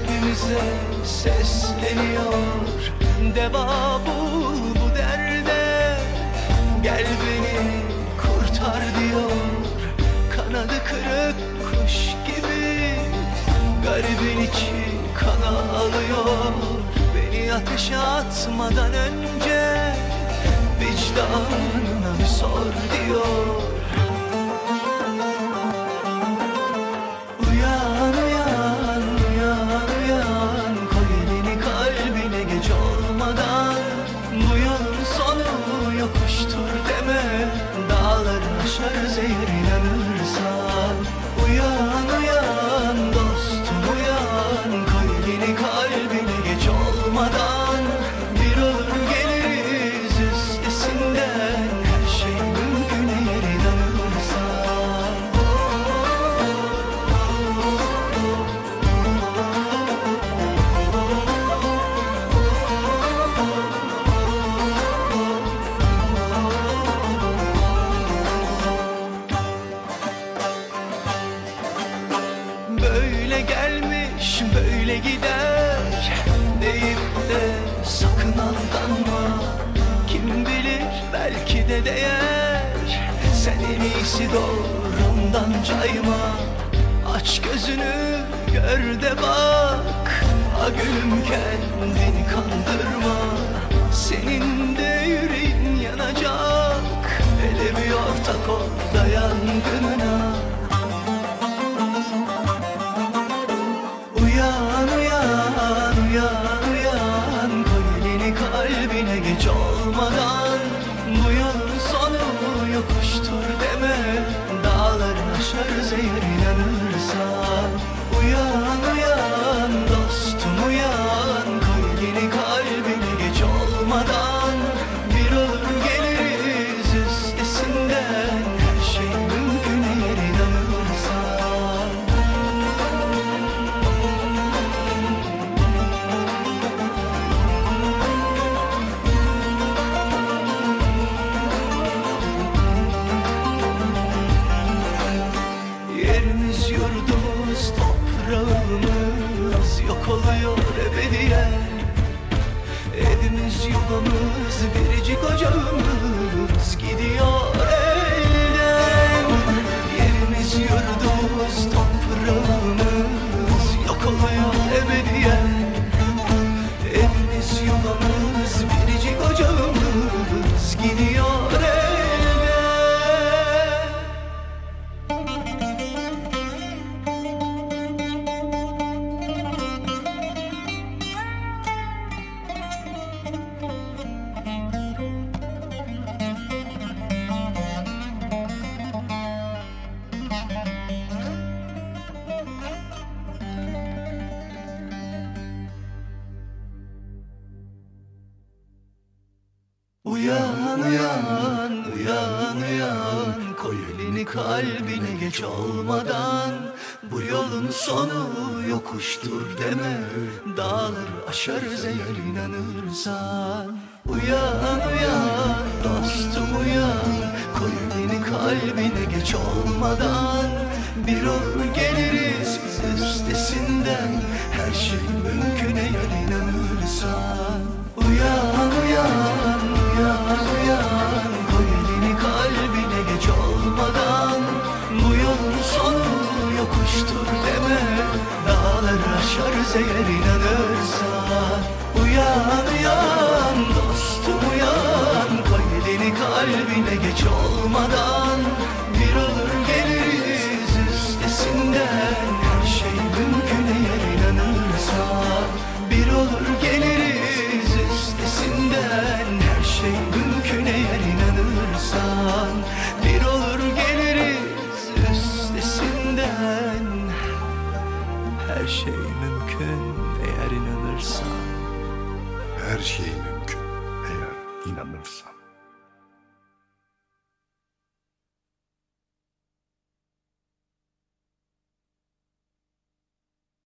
hepimize sesleniyor. Deva bul bu derde. Gel beni kurtar diyor. Kanadı kırık kuş gibi. Garibin içi kana alıyor. Beni ateşe atmadan önce Vicdanına bir sor diyor aşarız Gelmiş böyle gider. Deyip de sakın aldanma. Kim bilir belki de değer. Sen en iyisi doğrundan cayma. Aç gözünü gör de bak. A gülüm kendini kandırma. Senin de yüreğin yanacak. Hele bir ortak ol geç olmadan oluyor ebediyen. Evimiz yuvamız biricik ocağımız Uyan uyan uyan uyan Koy elini kalbine geç olmadan. Bu yolun sonu yokuştur deme. Dağları aşarız eğer inanırsan. Uyan uyan dostum uyan. Koy elini kalbine geç olmadan. Bir olur geliriz biz üstesinden. Her şey mümkün aşarız eğer inanırsan Uyan uyan şey mümkün eğer inanırsan Her şey mümkün eğer inanırsan.